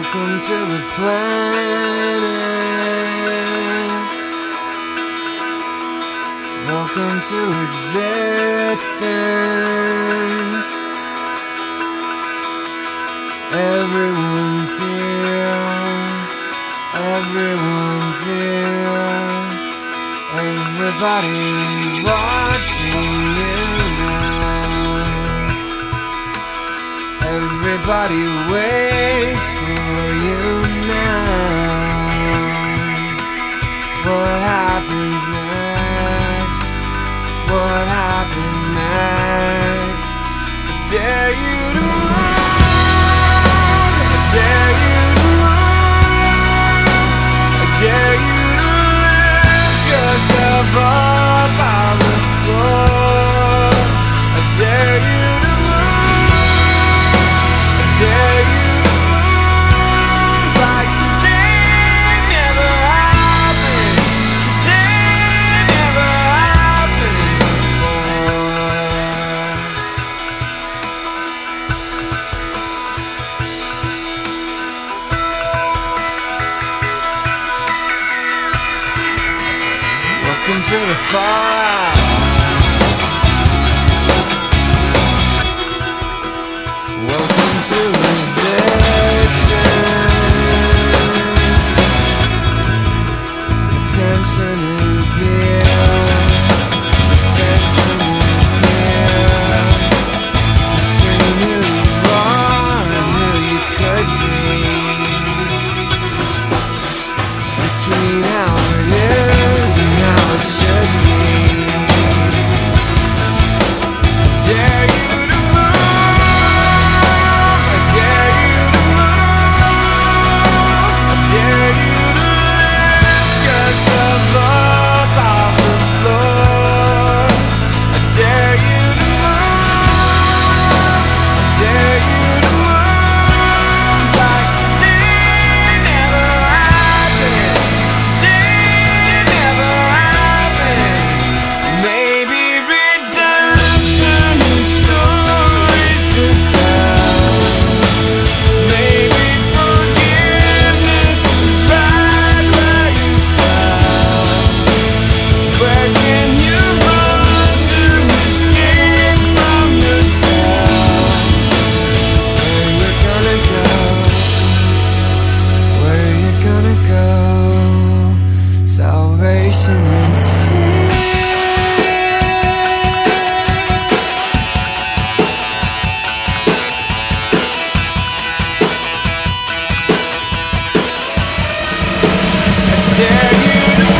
Welcome to the planet. Welcome to existence. Everyone's here. Everyone's here. Everybody's watching you Everybody waits for you now. What happens next? Welcome to the fallout. tear you down.